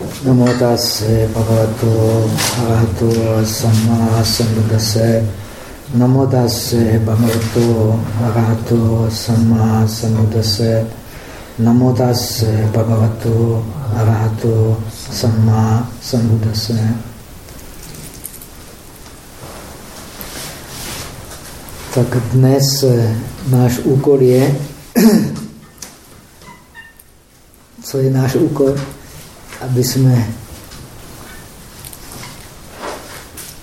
Namo tase bhagavato arahato samma sambuddhase. Namo tase bhagavato arahato samma sambuddhase. Namo tase bhagavato arahato samma sambuddhase. Tak dnes náš úkol je, co je náš úkol? Aby jsme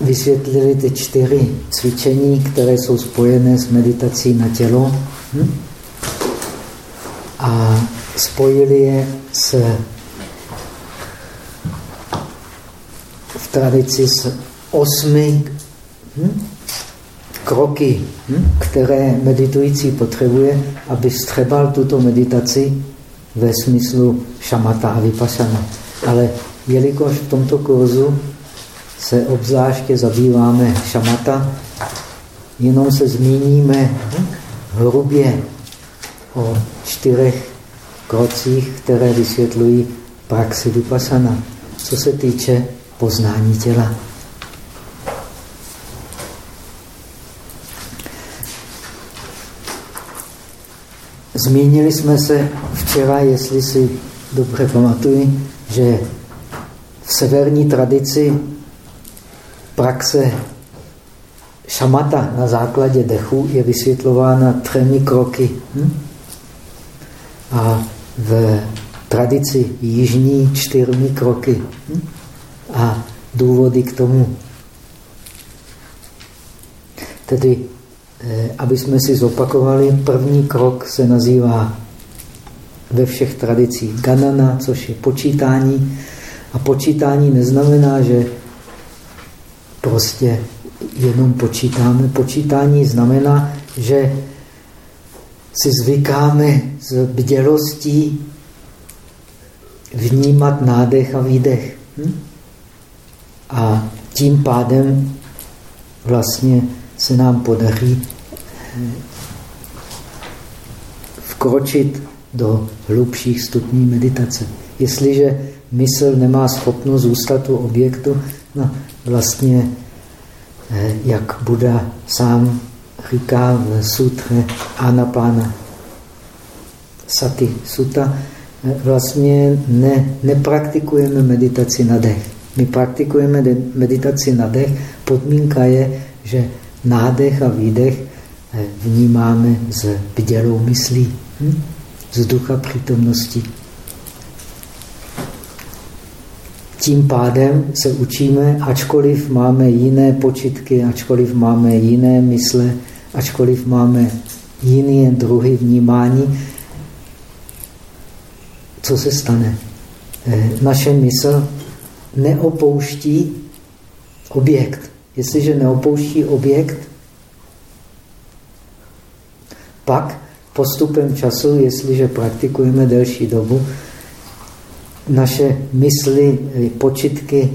vysvětlili ty čtyři cvičení, které jsou spojené s meditací na tělo hm? a spojili je s v tradici s osmi hm? kroky, hm? které meditující potřebuje, aby střebal tuto meditaci ve smyslu šamata a vypasana. Ale jelikož v tomto kurzu se obzvláště zabýváme šamata, jenom se zmíníme hrubě o čtyřech krocích, které vysvětlují praxi vypasana, co se týče poznání těla. Zmínili jsme se včera, jestli si dobře pamatuju, že v severní tradici praxe šamata na základě dechu je vysvětlována třemi kroky. Hm? A v tradici jižní čtyřmi kroky. Hm? A důvody k tomu. Tedy, eh, aby jsme si zopakovali, první krok se nazývá ve všech tradicích ganana, což je počítání. A počítání neznamená, že prostě jenom počítáme. Počítání znamená, že si zvykáme z bdělostí vnímat nádech a výdech. Hm? A tím pádem vlastně se nám podaří vkročit do hlubších stupní meditace. Jestliže mysl nemá schopnost zůstat u objektu, no vlastně, eh, jak Buda sám říká v sutře Anapána Sati Sutta, eh, vlastně ne, nepraktikujeme meditaci na dech. My praktikujeme meditaci na dech. Podmínka je, že nádech a výdech eh, vnímáme s bdělou myslí. Hm? Z ducha přítomnosti. Tím pádem se učíme, ačkoliv máme jiné počitky, ačkoliv máme jiné mysle, ačkoliv máme jiné druhy vnímání, co se stane? Eh, naše mysl neopouští objekt. Jestliže neopouští objekt, pak postupem času, jestliže praktikujeme delší dobu, naše mysli, počitky,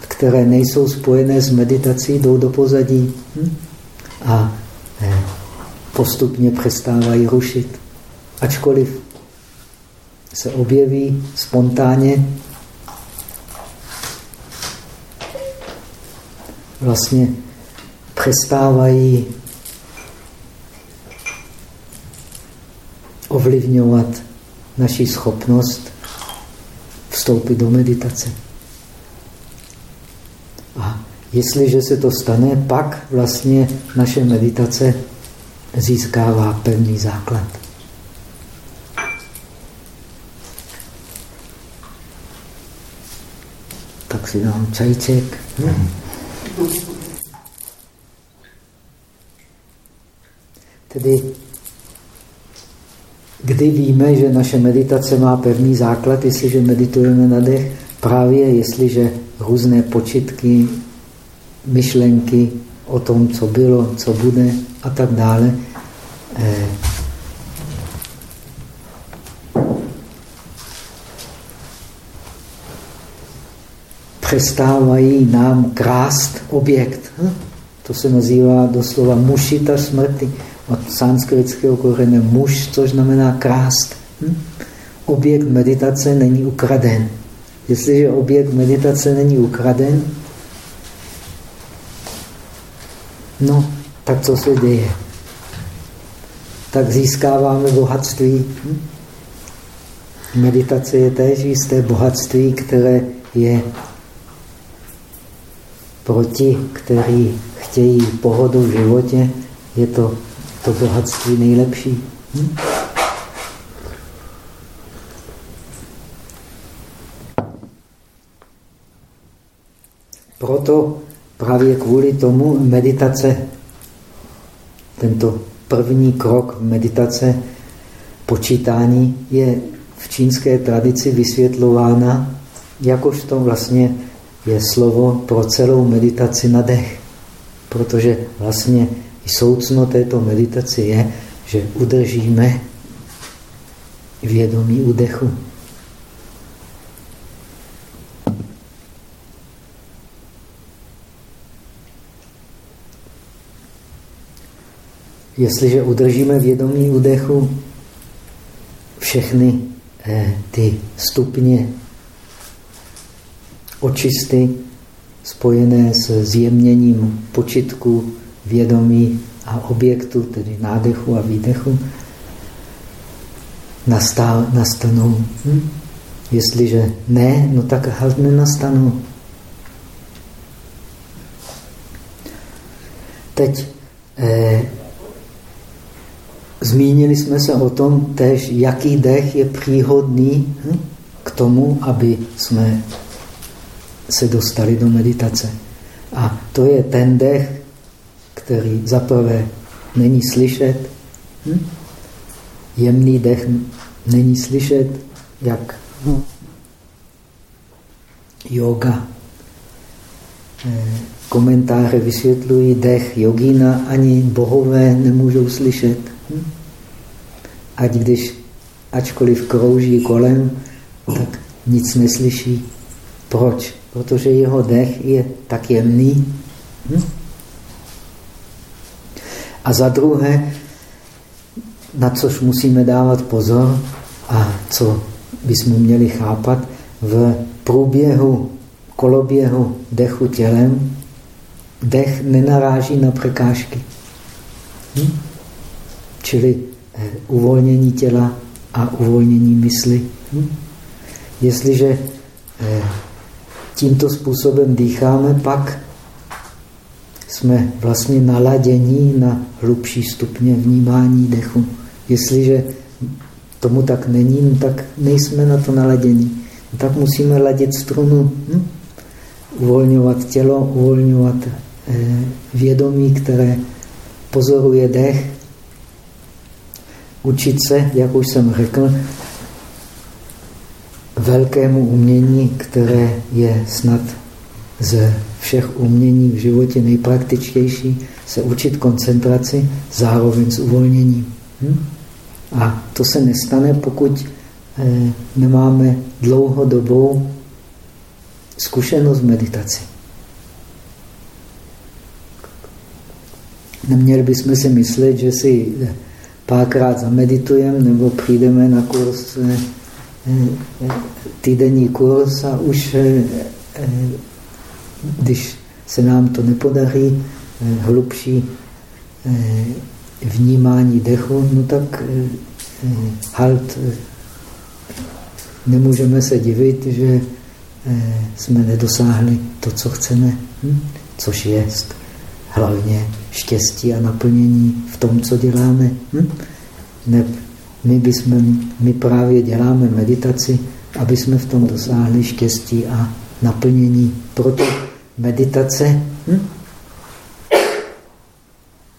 které nejsou spojené s meditací, jdou do pozadí hm? a eh, postupně přestávají rušit. Ačkoliv se objeví spontánně, vlastně přestávají ovlivňovat naši schopnost vstoupit do meditace. A jestliže se to stane, pak vlastně naše meditace získává pevný základ. Tak si dám čajček. Hmm. Tedy Kdy víme, že naše meditace má pevný základ, jestliže meditujeme na dech? Právě jestliže různé počitky, myšlenky o tom, co bylo, co bude a tak dále, eh, přestávají nám krást objekt. Hm? To se nazývá doslova mušita smrti od sanskritského kořene muž, což znamená krást. Hm? Objekt meditace není ukraden. Jestliže objekt meditace není ukraden, no, tak co se děje? Tak získáváme bohatství. Hm? Meditace je též jisté bohatství, které je proti, který chtějí pohodu v životě, je to to bohatství nejlepší. Hm? Proto právě kvůli tomu meditace, tento první krok meditace, počítání je v čínské tradici vysvětlována jakožto vlastně je slovo pro celou meditaci na dech. Protože vlastně soucno této meditace je, že udržíme vědomí u dechu. Jestliže udržíme vědomí u dechu, všechny eh, ty stupně očisty spojené s zjemněním počitku, vědomí a objektu, tedy nádechu a výdechu, nastanou. Hm? Jestliže ne, no tak halt nenastanou. Teď eh, zmínili jsme se o tom tež, jaký dech je příhodný hm, k tomu, aby jsme se dostali do meditace. A to je ten dech, který zaprvé není slyšet. Hm? Jemný dech není slyšet, jak yoga. Eh, komentáře vysvětlují dech jogína, ani bohové nemůžou slyšet. Hm? Ať když, ačkoliv krouží kolem, tak nic neslyší. Proč? Protože jeho dech je tak jemný. Hm? A za druhé, na což musíme dávat pozor a co bychom měli chápat, v průběhu koloběhu dechu tělem, dech nenaráží na překážky. Hm? Čili eh, uvolnění těla a uvolnění mysli. Hm? Jestliže eh, tímto způsobem dýcháme, pak jsme vlastně naladění na hlubší stupně vnímání dechu. Jestliže tomu tak není, no tak nejsme na to naladění. No tak musíme ladit strunu, hm? uvolňovat tělo, uvolňovat eh, vědomí, které pozoruje dech, učit se, jak už jsem řekl, velkému umění, které je snad ze všech umění v životě nejpraktičtější, se učit koncentraci zároveň s uvolněním. Hm? A to se nestane, pokud eh, nemáme dlouhodobou zkušenost meditaci. Neměli bychom si myslet, že si párkrát zameditujeme nebo přijdeme na kurz, eh, eh, týdenní kurz a už když se nám to nepodaří, eh, hlubší eh, vnímání dechu, no tak eh, halt nemůžeme se divit, že jsme nedosáhli to, co chceme, hm? což je hlavně štěstí a naplnění v tom, co děláme. Hm? Ne, my, bychom, my právě děláme meditaci, aby jsme v tom dosáhli štěstí a naplnění. Proto meditace hm?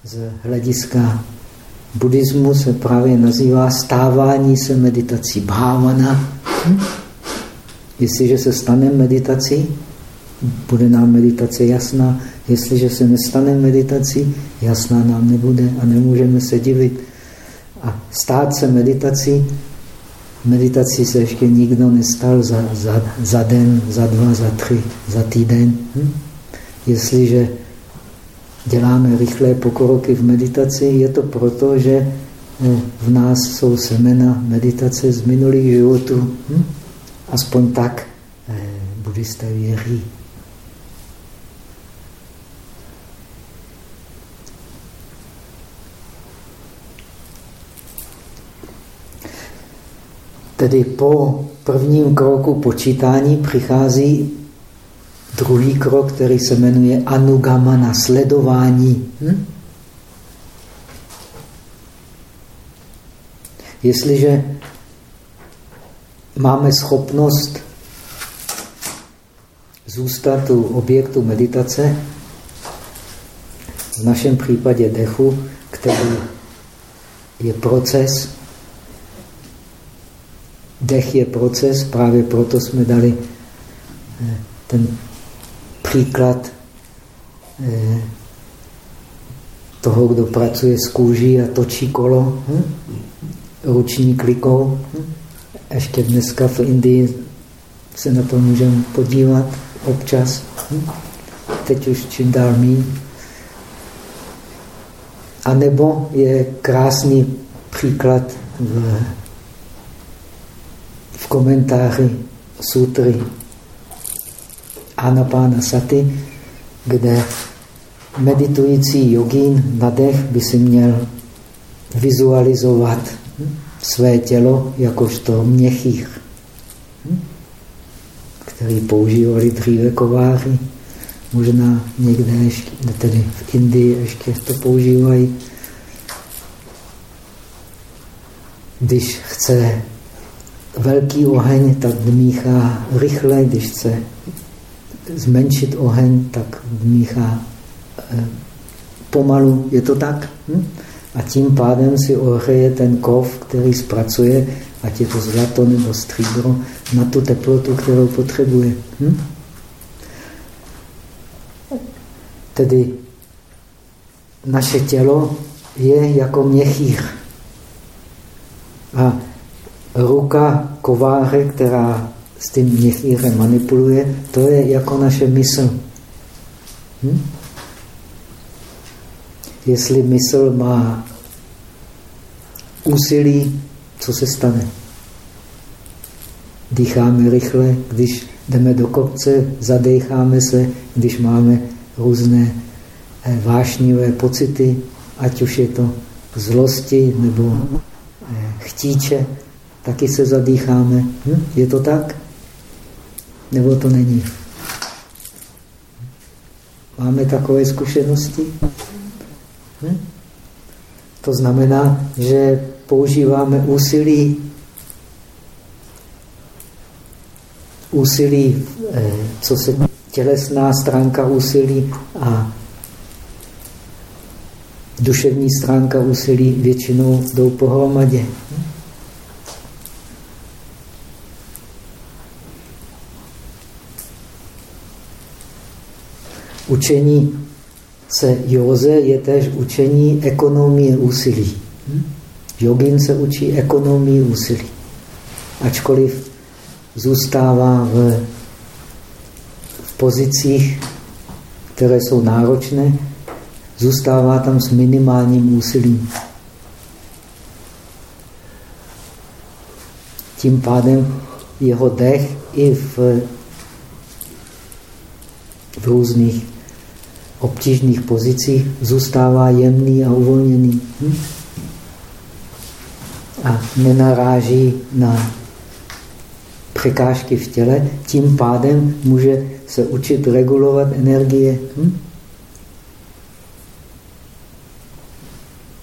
z hlediska buddhismu se právě nazývá stávání se meditací. Bhavana. Hm? Jestliže se stane meditací, bude nám meditace jasná. Jestliže se nestane meditací, jasná nám nebude a nemůžeme se divit. A stát se meditací meditací se ještě nikdo nestal za, za, za den, za dva, za tři, za týden. Hm? Jestliže děláme rychlé pokroky v meditaci, je to proto, že eh, v nás jsou semena meditace z minulých životů. Hm? Aspoň tak eh, buddhisté věří. Tedy po prvním kroku počítání přichází druhý krok, který se jmenuje anugamana, sledování. Hm? Jestliže máme schopnost zůstat u objektu meditace, v našem případě dechu, který je proces, dech je proces, právě proto jsme dali eh, ten příklad eh, toho, kdo pracuje s kůží a točí kolo hm? ruční klikou. Hm? Ještě dneska v Indii se na to můžeme podívat občas. Hm? Teď už čím dál míň. A nebo je krásný příklad v komentáři sutry Anapána Sati, kde meditující jogín na dech by si měl vizualizovat své tělo jakožto měchých, který používali dříve kováři. Možná někde ještě, tedy v Indii ještě to používají. Když chce velký oheň, tak dmíchá rychle, když chce zmenšit oheň, tak míchá eh, pomalu. Je to tak? Hm? A tím pádem si ohřeje ten kov, který zpracuje, ať je to zlato nebo stříbro, na tu teplotu, kterou potřebuje. Hm? Tedy naše tělo je jako měchýř. A ruka kováře, která s tím měchýrem manipuluje, to je jako naše mysl. Hm? Jestli mysl má úsilí, co se stane? Dýcháme rychle, když jdeme do kopce, zadecháme se, když máme různé eh, vášnivé pocity, ať už je to zlosti nebo eh, chtíče, taky se zadýcháme. Hm? Je to tak? Nebo to není? Máme takové zkušenosti? Hm? To znamená, že používáme úsilí, úsilí, eh, co se tělesná stránka úsilí a duševní stránka úsilí většinou jdou pohromadě. Učení se józe je též učení ekonomie úsilí. Hm? Jogin se učí ekonomii úsilí. Ačkoliv zůstává v, v pozicích, které jsou náročné, zůstává tam s minimálním úsilím. Tím pádem jeho dech i v, v různých obtížných pozicích zůstává jemný a uvolněný. Hm? A nenaráží na překážky v těle, tím pádem může se učit regulovat energie. Hm?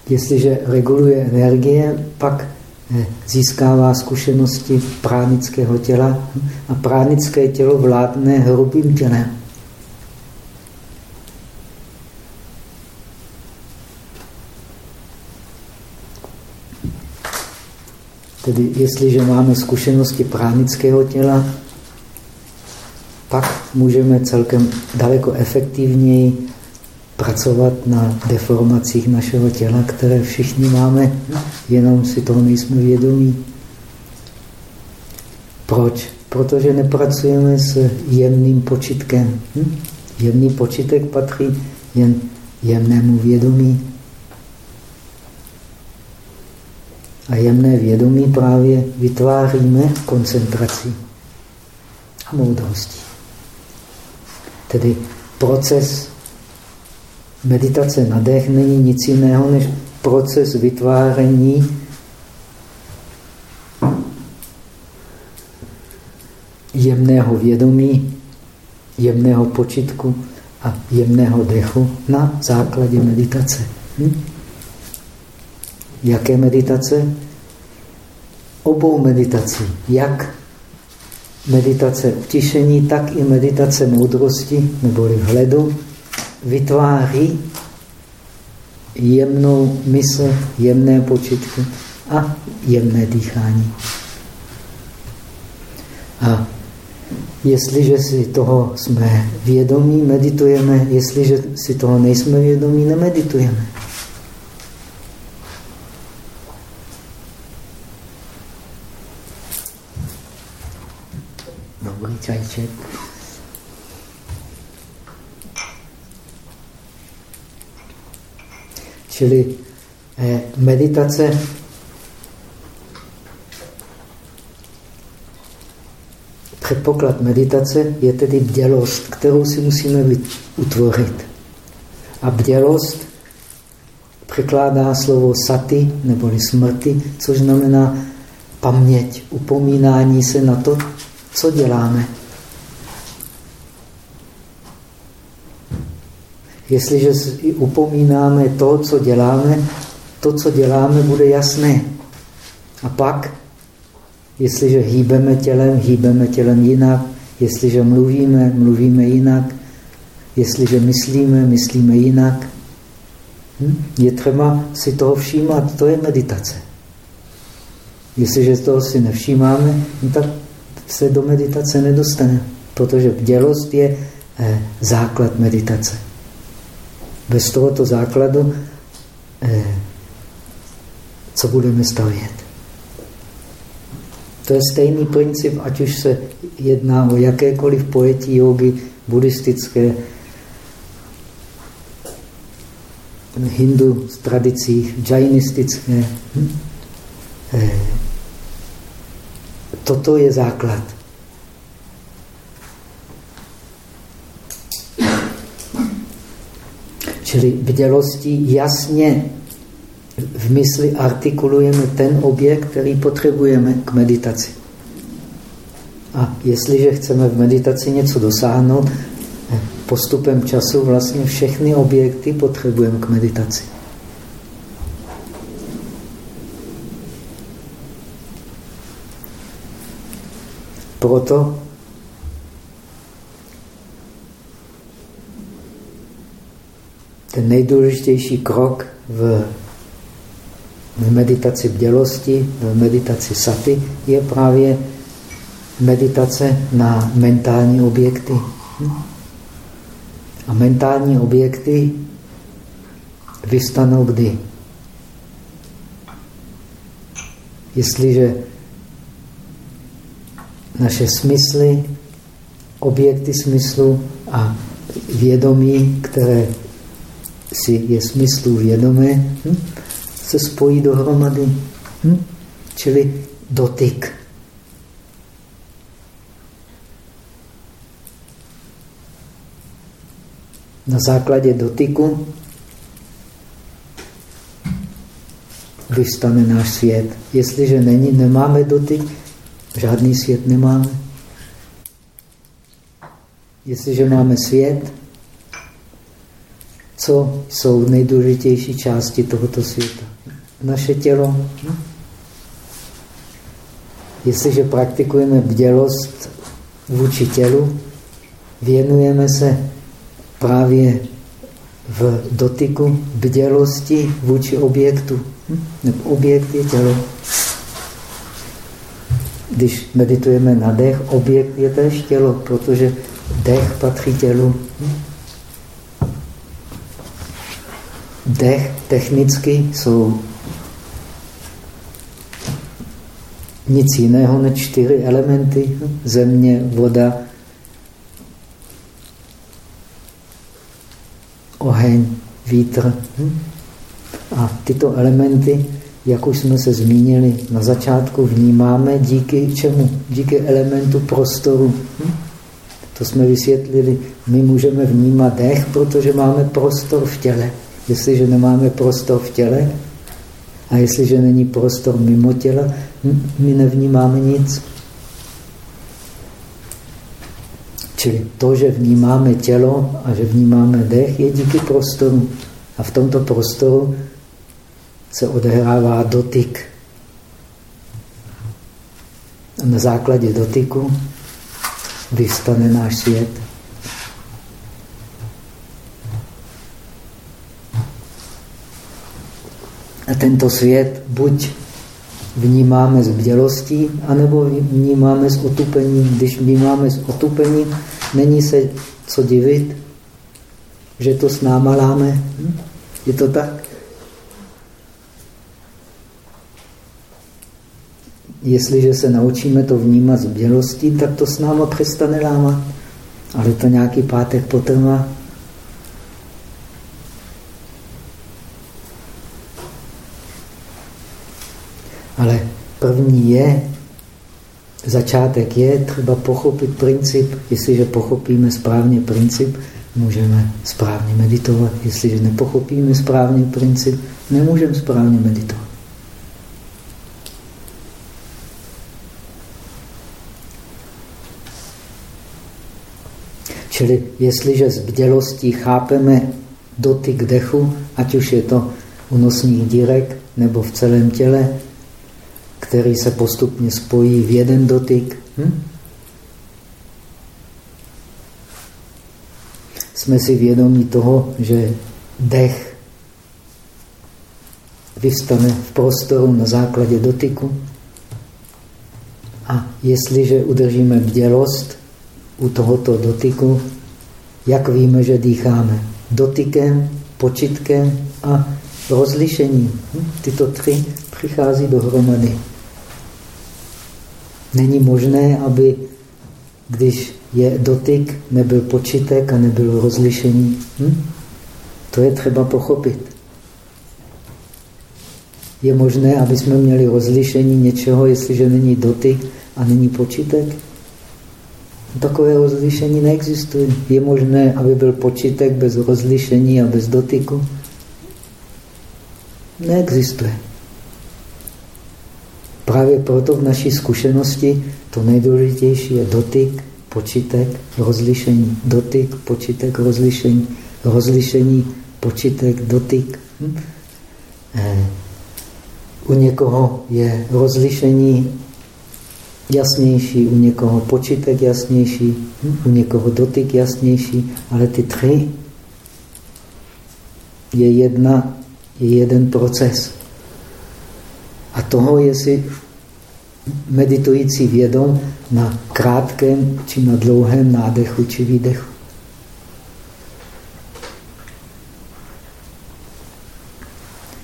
Jestliže reguluje energie, pak eh, získává zkušenosti pránického těla hm? a pránické tělo vládne hrubým tělem. Tedy jestliže máme zkušenosti pránického těla, pak můžeme celkem daleko efektivněji pracovat na deformacích našeho těla, které všichni máme, jenom si toho nejsme vědomí. Proč? Protože nepracujeme s jemným počitkem. Hm? Jemný počitek patří jen jemnému vědomí. A jemné vědomí právě vytváříme koncentrací a moudrostí. Tedy proces meditace na dech není nic jiného než proces vytváření jemného vědomí, jemného počitku a jemného dechu na základě meditace. Hm? Jaké meditace? Obou meditací. Jak meditace utišení, tak i meditace moudrosti neboli vhledu vytváří jemnou mysl, jemné počitky a jemné dýchání. A jestliže si toho jsme vědomí, meditujeme, jestliže si toho nejsme vědomí, nemeditujeme. Čajček. Čili eh, meditace Předpoklad meditace je tedy bdělost, kterou si musíme utvořit. A bdělost překládá slovo sati, neboli smrti, což znamená paměť, upomínání se na to, co děláme. Jestliže upomínáme to, co děláme, to, co děláme, bude jasné. A pak Jestliže hýbeme tělem, hýbeme tělem jinak. Jestliže mluvíme, mluvíme jinak. Jestliže myslíme, myslíme jinak. Hm? Je třeba si toho všímat, to je meditace. Jestliže toho si nevšímáme, no tak se do meditace nedostane, protože bdělost je eh, základ meditace. Bez tohoto základu, eh, co budeme stavět? To je stejný princip, ať už se jedná o jakékoliv pojetí jogy, buddhistické, hindu tradicích, džajnistické. Eh, toto je základ. Čili bdělostí jasně v mysli artikulujeme ten objekt, který potřebujeme k meditaci. A jestliže chceme v meditaci něco dosáhnout, postupem času vlastně všechny objekty potřebujeme k meditaci. Proto ten nejdůležitější krok v meditaci bdělosti, v meditaci saty, je právě meditace na mentální objekty. A mentální objekty vystanou kdy? Jestliže naše smysly, objekty smyslu a vědomí, které si je smyslu vědomé, hm? se spojí dohromady. Hm? Čili dotyk. Na základě dotyku vystane náš svět. Jestliže není, nemáme dotyk, žádný svět nemáme. Jestliže máme svět, co jsou nejdůležitější části tohoto světa? naše tělo. Jestliže praktikujeme bdělost vůči tělu, věnujeme se právě v dotyku bdělosti vůči objektu. Objekt je tělo. Když meditujeme na dech, objekt je též tělo, protože dech patří tělu. Dech technicky jsou nic jiného než čtyři elementy. Země, voda, oheň, vítr. A tyto elementy, jak už jsme se zmínili na začátku, vnímáme díky čemu? Díky elementu prostoru. To jsme vysvětlili. My můžeme vnímat dech, protože máme prostor v těle. Jestliže nemáme prostor v těle a jestliže není prostor mimo těla, my nevnímáme nic. Čili to, že vnímáme tělo a že vnímáme dech, je díky prostoru. A v tomto prostoru se odehrává dotyk. A na základě dotyku vystane náš svět. Tento svět buď vnímáme s bdělostí, anebo vnímáme s otupením. Když vnímáme s otupením, není se co divit, že to s náma láme. Hm? Je to tak? Jestliže se naučíme to vnímat s bdělostí, tak to s náma přestane lámat. Ale to nějaký pátek potrvá. Ale první je, začátek je třeba pochopit princip. Jestliže pochopíme správně princip, můžeme správně meditovat. Jestliže nepochopíme správně princip, nemůžeme správně meditovat. Čili jestliže z bdělostí chápeme dotyk dechu, ať už je to u nosních dírek nebo v celém těle, který se postupně spojí v jeden dotyk. Hm? Jsme si vědomí toho, že dech vystane v prostoru na základě dotyku. A jestliže udržíme bdělost u tohoto dotyku, jak víme, že dýcháme? Dotykem, počitkem a rozlišením. Hm? Tyto tři přichází dohromady. Není možné, aby když je dotyk, nebyl počitek a nebyl rozlišení. Hm? To je třeba pochopit. Je možné, aby jsme měli rozlišení něčeho, jestliže není dotyk a není počitek? Takové rozlišení neexistuje. Je možné, aby byl počitek bez rozlišení a bez dotyku? Neexistuje. Právě proto v naší zkušenosti to nejdůležitější je dotyk, počítek, rozlišení. Dotyk, počítek, rozlišení. Rozlišení, počítek, dotyk. Hm? Eh, u někoho je rozlišení jasnější, u někoho počítek jasnější, hm? u někoho dotyk jasnější, ale ty tři je, jedna, je jeden proces. A toho je si meditující vědom na krátkém či na dlouhém nádechu či výdechu.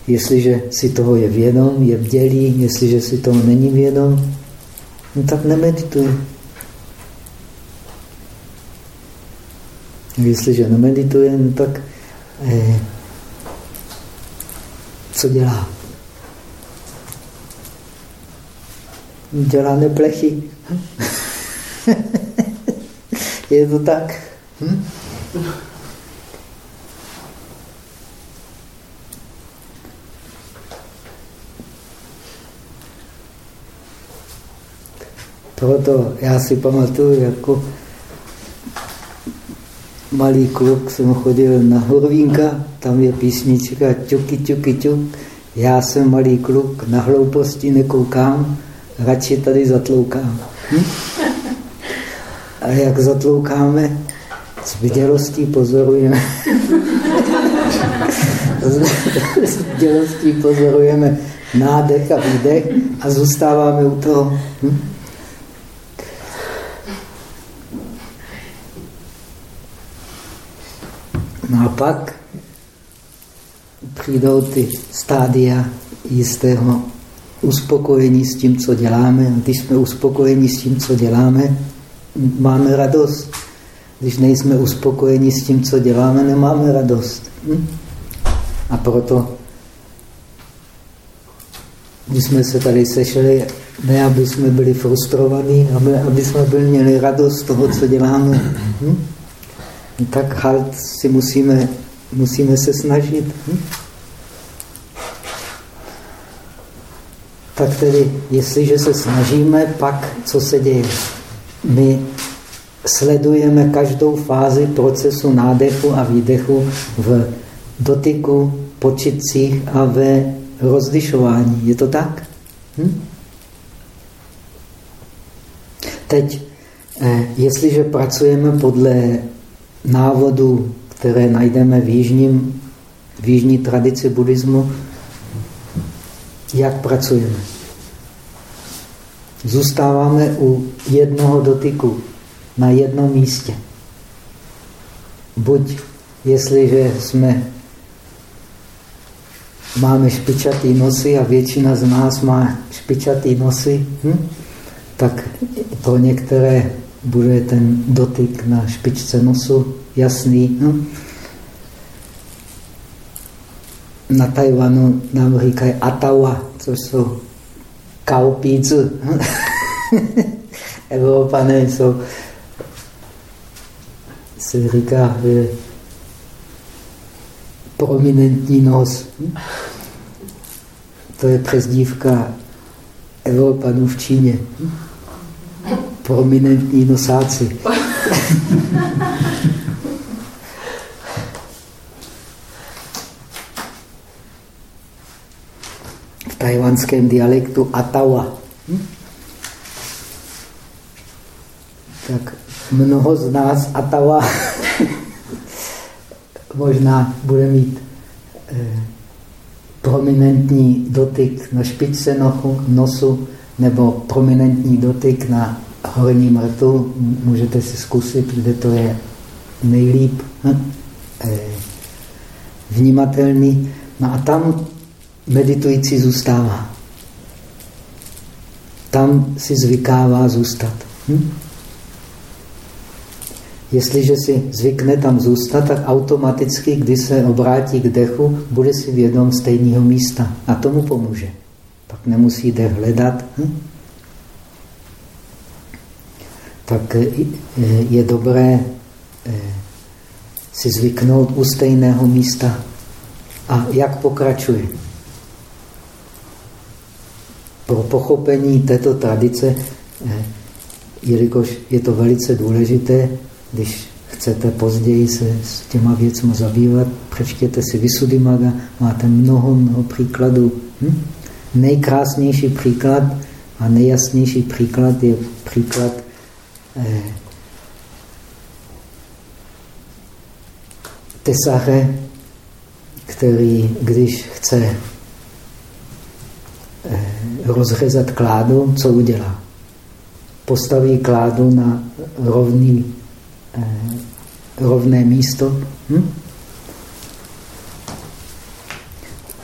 Jestliže si toho je vědom, je vdělý, jestliže si toho není vědom, no tak nemedituje. Jestliže nemedituje, no tak eh, co dělá? Děláme plechy. Je to tak? Hm? Proto já si pamatuju, jako malý kluk jsem chodil na Horvínka, tam je písnička čuky, čuky, čuk. Já jsem malý kluk, na hlouposti nekoukám, radši tady zatloukám. Hm? A jak zatloukáme, s vidělostí pozorujeme. s vidělostí pozorujeme nádech a výdech a zůstáváme u toho. Hm? No a pak přijdou ty stádia jistého uspokojení s tím, co děláme. Když jsme uspokojeni s tím, co děláme, máme radost. Když nejsme uspokojeni s tím, co děláme, nemáme radost. Hm? A proto, když jsme se tady sešli, Ne, aby jsme byli frustrovaní, ale aby jsme byli měli radost z toho, co děláme. Hm? Tak halt si musíme, musíme se snažit. Hm? Tak tedy, jestliže se snažíme, pak co se děje? My sledujeme každou fázi procesu nádechu a výdechu v dotyku, počitcích a ve rozlišování. Je to tak? Hm? Teď, eh, jestliže pracujeme podle návodu, které najdeme v, jižním, v jižní tradici buddhismu, jak pracujeme? Zůstáváme u jednoho dotyku na jednom místě. Buď, jestliže jsme máme špičatý nosy a většina z nás má špičatý nosy, hm? tak pro některé bude ten dotyk na špičce nosu jasný. Hm? Na Tajvanu nám říkají atawa, což jsou kaupíci. Evropané jsou, se říká, prominentní nos. To je přezdívka Evropanů v Číně. Prominentní nosáci. tajvanském dialektu Atawa. Tak mnoho z nás Atawa možná bude mít eh, prominentní dotyk na špičce nohu, nosu nebo prominentní dotyk na horním rtu. Můžete si zkusit, kde to je nejlíp hm? eh, vnímatelný. No a tam meditující zůstává. Tam si zvykává zůstat. Hm? Jestliže si zvykne tam zůstat, tak automaticky, když se obrátí k dechu, bude si vědom stejného místa a tomu pomůže. Pak nemusí dech hledat. Hm? Tak eh, je dobré eh, si zvyknout u stejného místa. A jak pokračuje? Pro pochopení této tradice, eh, jelikož je to velice důležité, když chcete později se s těma věcmi zabývat, přečtěte si Visuddhimaga, máte mnoho, mnoho příkladů. Hm? Nejkrásnější příklad a nejjasnější příklad je příklad eh, tesaře, který, když chce rozřezat kládu, co udělá? Postaví kládu na rovný Eh, rovné místo. Hm?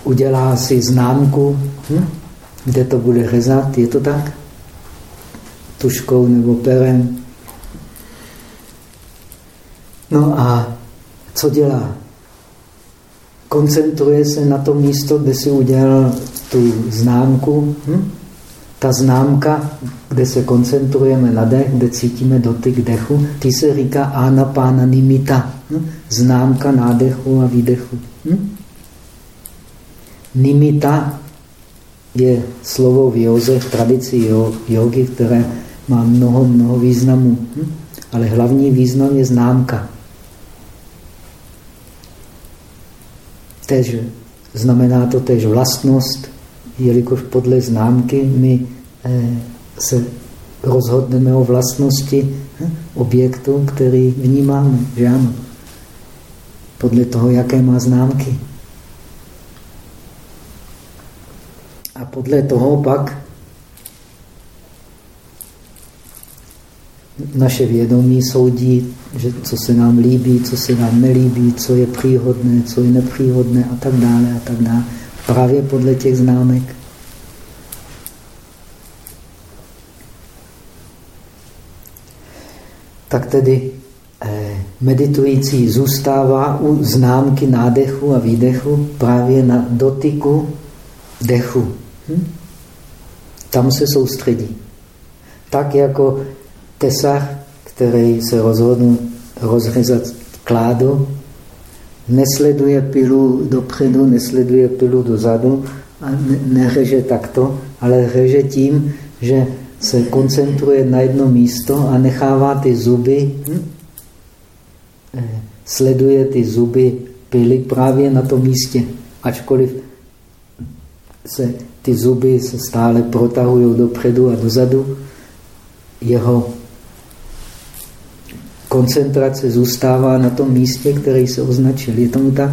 Udělá si známku, hm? kde to bude řezat, je to tak? Tuškou nebo perem. No a co dělá? Koncentruje se na to místo, kde si udělal tu známku. Hm? Ta známka, kde se koncentrujeme na dech, kde cítíme dotyk dechu, ty se říká anapána nimita. Hm? Známka nádechu a výdechu. Hm? Nimita je slovo v józe, v tradici jogy, které má mnoho, mnoho významů. Hm? Ale hlavní význam je známka. Tež znamená to tež vlastnost, jelikož podle známky my eh, se rozhodneme o vlastnosti hm, objektu, který vnímáme, že ano? Podle toho, jaké má známky. A podle toho pak naše vědomí soudí, že co se nám líbí, co se nám nelíbí, co je příhodné, co je nepříhodné a tak dále a tak dále právě podle těch známek. Tak tedy eh, meditující zůstává u známky nádechu a výdechu právě na dotyku dechu. Hm? tam se soustředí. Tak jako tesach, který se rozhodl rozřezat kládu, nesleduje pilu dopředu, nesleduje pilu dozadu a neřeže takto, ale řeže tím, že se koncentruje na jedno místo a nechává ty zuby, hm? Eh, sleduje ty zuby pily právě na tom místě. Ačkoliv se ty zuby se stále protahují dopředu a dozadu, jeho koncentrace zůstává na tom místě, který se označil. Je tomu tak?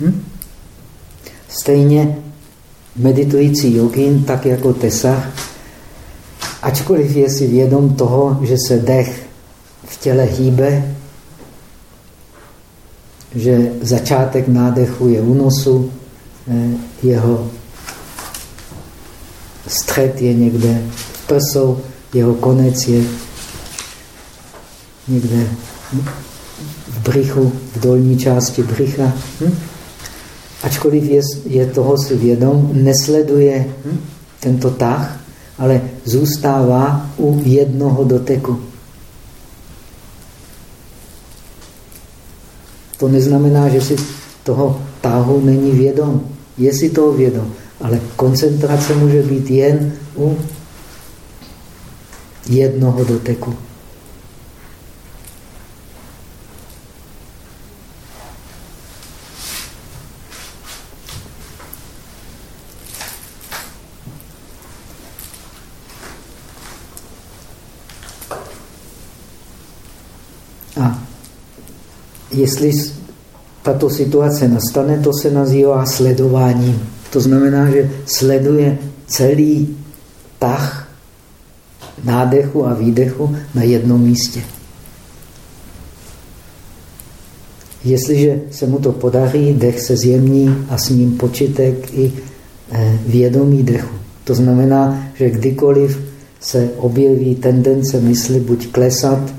Hm? Stejně meditující jogin, tak jako Tesach, ačkoliv je si vědom toho, že se dech v těle hýbe, že začátek nádechu je u nosu, eh, jeho střed je někde v prsou, jeho konec je někde v břichu, v dolní části břicha. Hm? Ačkoliv je, je toho si vědom, nesleduje hm? tento tah, ale zůstává u jednoho doteku. To neznamená, že si toho táhu není vědom. Je si toho vědom, ale koncentrace může být jen u jednoho doteku. Jestli tato situace nastane, to se nazývá sledováním. To znamená, že sleduje celý tah nádechu a výdechu na jednom místě. Jestliže se mu to podaří, dech se zjemní a s ním počitek i eh, vědomí dechu. To znamená, že kdykoliv se objeví tendence mysli buď klesat,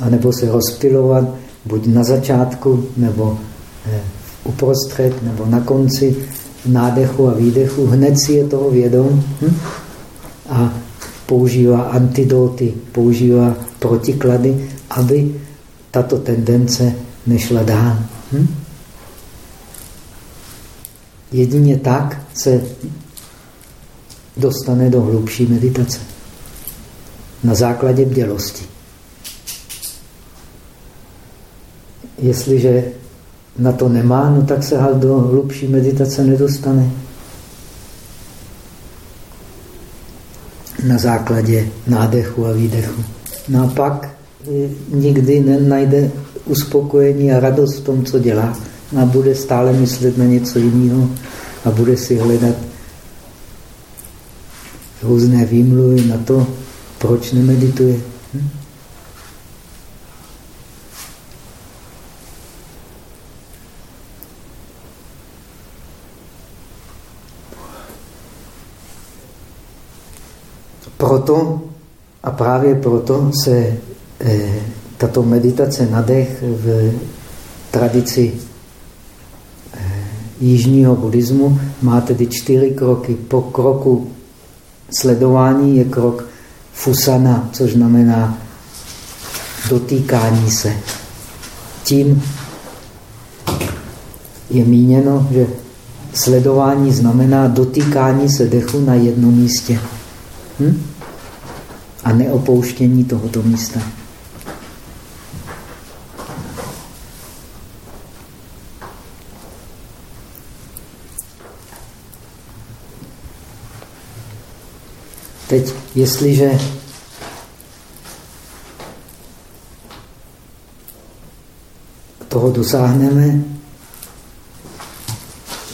anebo se rozptilovat, buď na začátku, nebo eh, uprostřed, nebo na konci nádechu a výdechu, hned si je toho vědom hm? a používá antidoty, používá protiklady, aby tato tendence nešla dál. Hm? Jedině tak se dostane do hlubší meditace. Na základě bdělosti. Jestliže na to nemá, no tak se do hlubší meditace nedostane. Na základě nádechu a výdechu. No a pak nikdy nenajde uspokojení a radost v tom, co dělá. A bude stále myslet na něco jiného a bude si hledat různé výmluvy na to, proč nemedituje. Hm? Proto a právě proto se eh, tato meditace na dech v tradici eh, jižního buddhismu má tedy čtyři kroky. Po kroku sledování je krok fusana, což znamená dotýkání se. Tím je míněno, že sledování znamená dotýkání se dechu na jednom místě. Hm? A neopouštění tohoto místa. Teď, jestliže toho dosáhneme,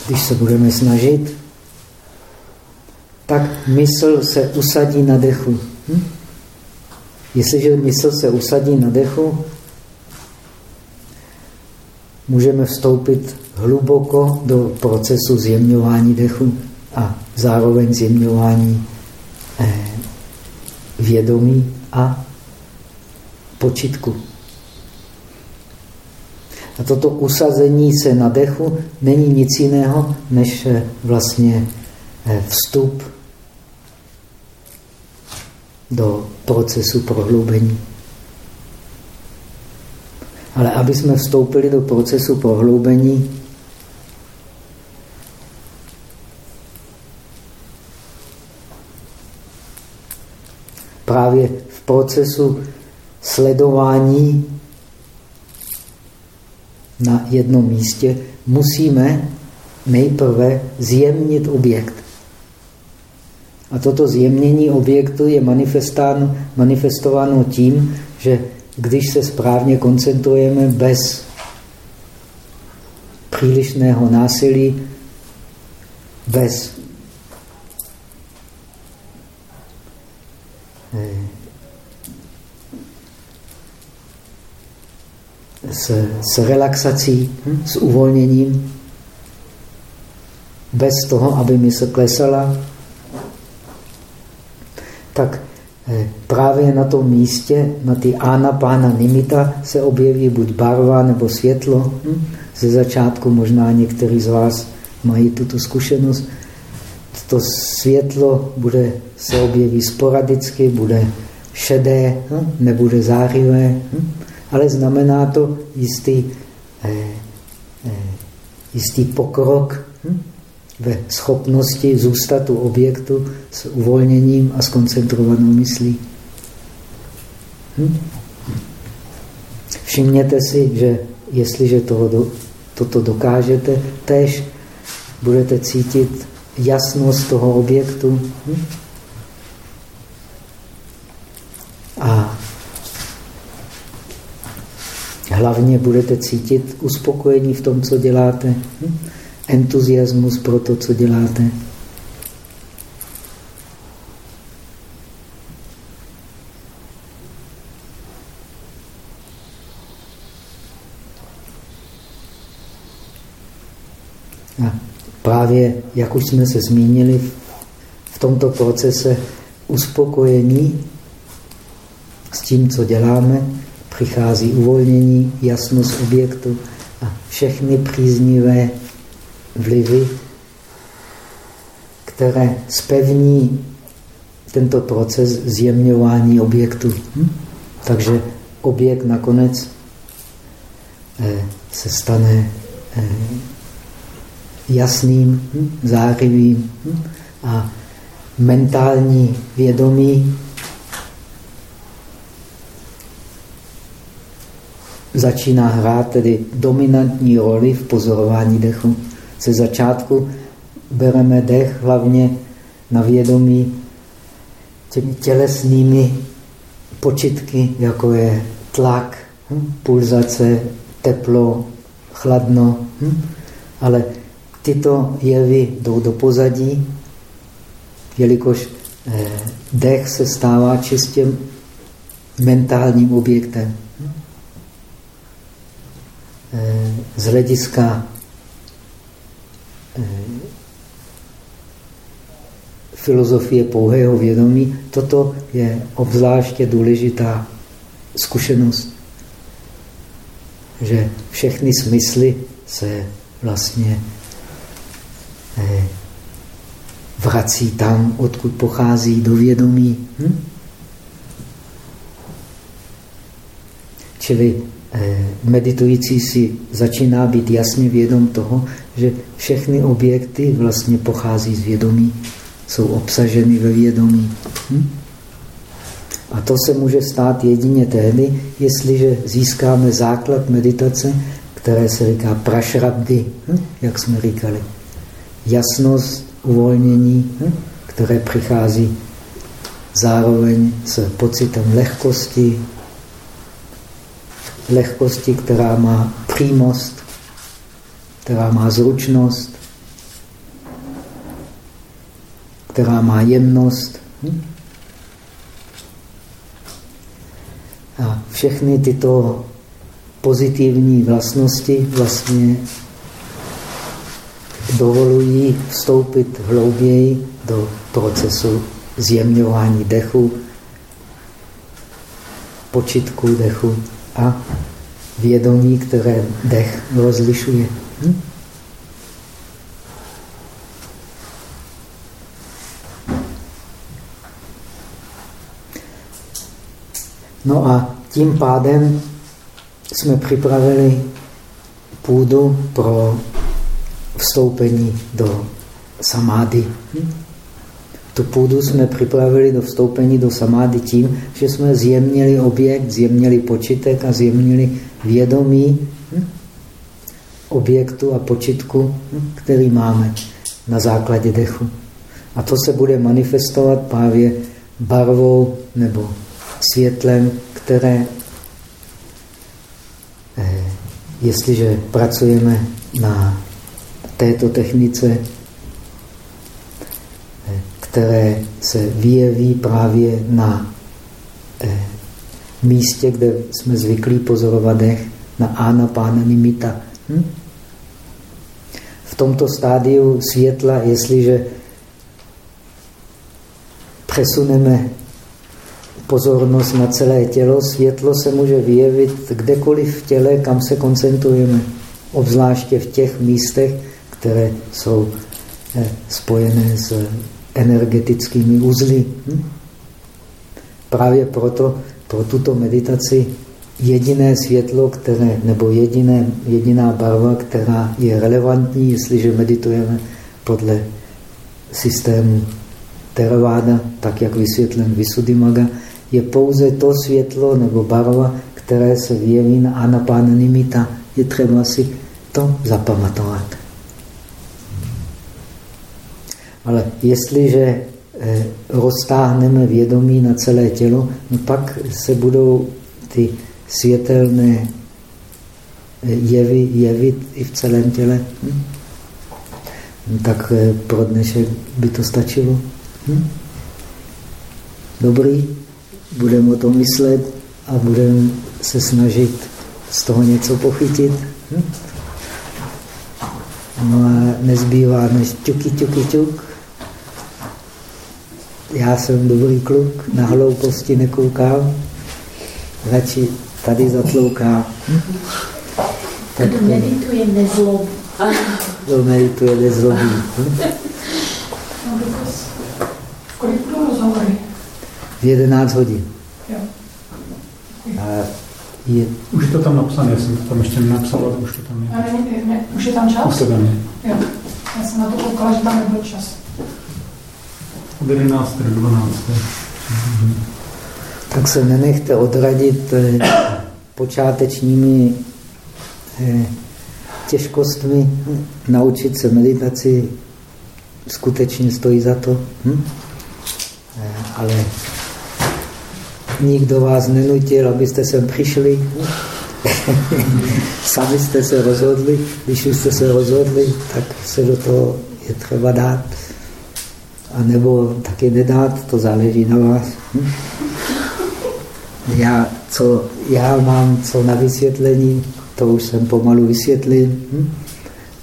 když se budeme snažit, tak mysl se usadí na dechu. Hm? Jestliže mysl se usadí na dechu, můžeme vstoupit hluboko do procesu zjemňování dechu a zároveň zjemňování eh, vědomí a počitku. A toto usazení se na dechu není nic jiného, než eh, vlastně eh, vstup do procesu prohloubení. Ale aby jsme vstoupili do procesu prohloubení, právě v procesu sledování na jednom místě musíme nejprve zjemnit objekt. A toto zjemnění objektu je manifestováno tím, že když se správně koncentrujeme bez přílišného násilí, bez eh, s, s relaxací, hm, s uvolněním, bez toho, aby mysl klesala, tak eh, právě na tom místě, na ty pána nimita, se objeví buď barva nebo světlo. Hm? Ze začátku možná někteří z vás mají tuto zkušenost. To světlo bude, se objeví sporadicky, bude šedé, hm? nebude zářivé, hm? ale znamená to jistý, eh, eh, jistý pokrok hm? Ve schopnosti zůstat u objektu s uvolněním a s koncentrovanou myslí. Hm? Všimněte si, že jestliže toho do, toto dokážete, tež budete cítit jasnost toho objektu. Hm? A hlavně budete cítit uspokojení v tom, co děláte. Hm? Entuziasmus pro to, co děláte. A právě, jak už jsme se zmínili, v tomto procese uspokojení s tím, co děláme, přichází uvolnění, jasnost objektu a všechny příznivé vlivy, které spevní tento proces zjemňování objektu. Hm? Takže objekt nakonec eh, se stane eh, jasným, hm? zářivým hm? a mentální vědomí začíná hrát tedy dominantní roli v pozorování dechu ze začátku bereme dech hlavně na vědomí těmi tělesnými počitky, jako je tlak, hm, pulzace, teplo, chladno. Hm, ale tyto jevy jdou do pozadí, jelikož eh, dech se stává čistě mentálním objektem. Hm. Eh, z hlediska filozofie pouhého vědomí, toto je obzvláště důležitá zkušenost, že všechny smysly se vlastně eh, vrací tam, odkud pochází do vědomí. Hm? Čili eh, meditující si začíná být jasně vědom toho, že všechny objekty vlastně pochází z vědomí jsou obsaženy ve vědomí. Hm? A to se může stát jedině tehdy, jestliže získáme základ meditace, které se říká prašrabdy, hm? jak jsme říkali. Jasnost, uvolnění, hm? které přichází zároveň s pocitem lehkosti, lehkosti, která má přímost, která má zručnost, která má jemnost. Hm? A všechny tyto pozitivní vlastnosti vlastně dovolují vstoupit hlouběji do procesu zjemňování dechu, počitku dechu a vědomí, které dech rozlišuje. Hm? No a tím pádem jsme připravili půdu pro vstoupení do samády. Hm? Tu půdu jsme připravili do vstoupení do samády tím, že jsme zjemnili objekt, zjemnili počítek a zjemnili vědomí hm? objektu a počitku, hm? který máme na základě dechu. A to se bude manifestovat právě barvou nebo světlem, které, eh, jestliže pracujeme na této technice, eh, které se vyjeví právě na eh, místě, kde jsme zvyklí pozorovat dech, na ána pána nimita. Hm? V tomto stádiu světla, jestliže přesuneme pozornost na celé tělo, světlo se může vyjevit kdekoliv v těle, kam se koncentrujeme. Obzvláště v těch místech, které jsou eh, spojené s energetickými uzly. Hm? Právě proto pro tuto meditaci jediné světlo, které, nebo jediné, jediná barva, která je relevantní, jestliže meditujeme podle systému Theravada, tak jak vysvětlen Visuddhimaga, je pouze to světlo nebo barva, které se vyjeví na Anapána Nimita. Je třeba si to zapamatovat. Ale jestliže eh, roztáhneme vědomí na celé tělo, no pak se budou ty světelné eh, jevy jevit i v celém těle. Hm? No tak eh, pro dnešek by to stačilo. Hm? Dobrý, budeme o tom myslet a budeme se snažit z toho něco pochytit. Hm? No a nezbývá než ťuky, ťuky, ťuk. Já jsem dobrý kluk, na hlouposti nekoukám, radši tady zatloukám. Hm? Tak, Kdo medituje nezlobí. Kdo medituje nezlobí. Hm? V 11 hodin. Jo. A je... Už je to tam napsané, já jsem to tam ještě nenapsal, ale už to tam je. Ale ne, ne, už je tam čas? Už to tam je. Jo. Já jsem na to koukala, že tam nebyl čas. Od 11. do 12. Tak se nenechte odradit počátečními eh, těžkostmi. Naučit se meditaci skutečně stojí za to. Hm? Eh, ale Nikdo vás nenutil, abyste sem přišli. Sami jste se rozhodli. Když už jste se rozhodli, tak se do toho je třeba dát. A nebo taky nedát, to záleží na vás. Já, co já mám co na vysvětlení, to už jsem pomalu vysvětlil.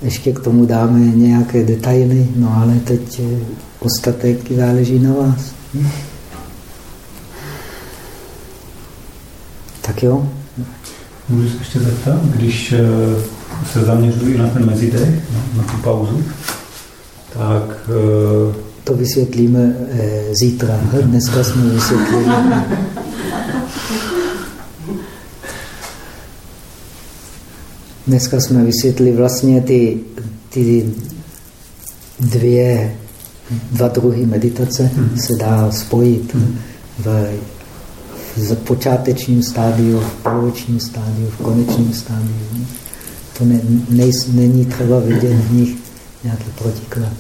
Ještě k tomu dáme nějaké detaily, no ale teď eh, ostatek záleží na vás. Tak jo. Můžu se ještě zeptat, když eh, se zaměřuji na ten mezidech, na, tu pauzu, tak... Eh, to vysvětlíme eh, zítra. Dneska jsme vysvětlili. Dneska jsme vysvětlili vlastně ty, ty dvě, dva druhy meditace hmm. se dá spojit hmm. v v počátečním stádiu, v polovičním stádiu, v konečním stádiu. To ne, ne, není třeba vidět v nich nějaký protiklad.